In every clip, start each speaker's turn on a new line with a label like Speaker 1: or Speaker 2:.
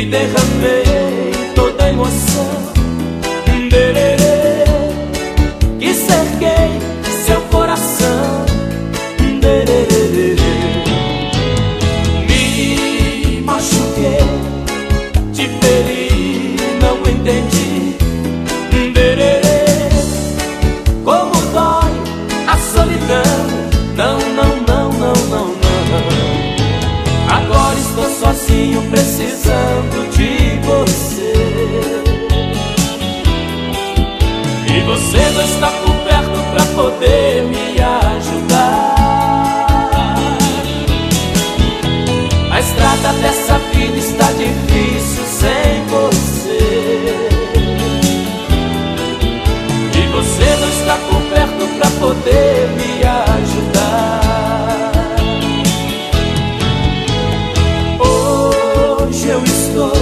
Speaker 1: que derramei toda a emoção. Dererê, que cerquei seu coração. Dererê, me machuquei, te feri, não entendi. Dererê, como dói a solidão. Não, não, não, não, não, não. Agora estou sozinho, precisando de você. E você não está por perto pra poder me ajudar. A estrada dessa vida está difícil sem você. E você não está por perto pra poder me Hoje eu estou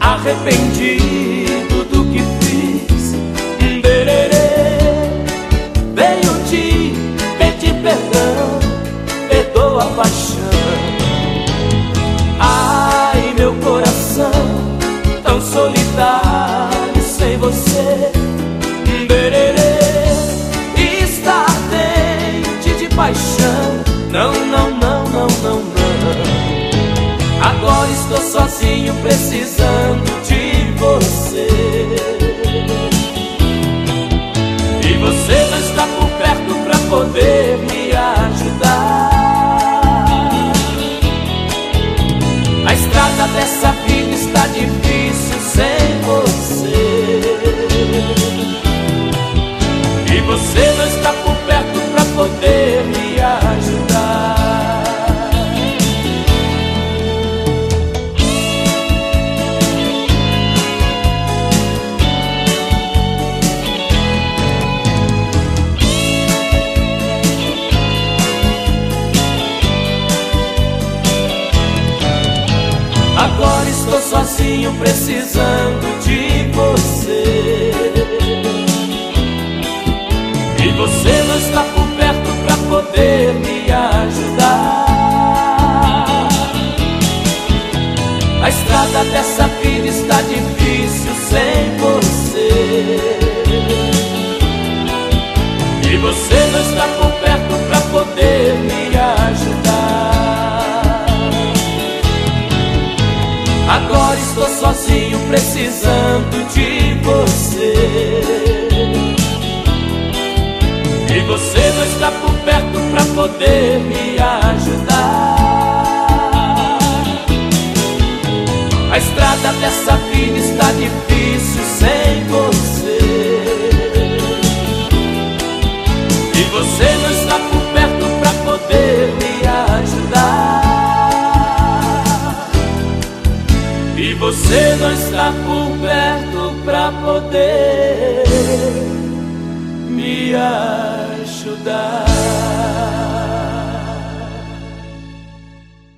Speaker 1: arrependido do que fiz. Dererê, venho te pedir perdão, perdoa a paixão. Ai, meu coração, tão solitário Agora estou sozinho, precisando de você. E você não está por perto pra poder sozinho, precisando de você. E você não está por perto pra poder me ajudar. A estrada dessa vida está difícil sem você. E você não está por perto Agora estou sozinho, precisando de você. E você não está por perto pra poder me ajudar. A estrada dessa vida está difícil você não está por perto pra poder me ajudar.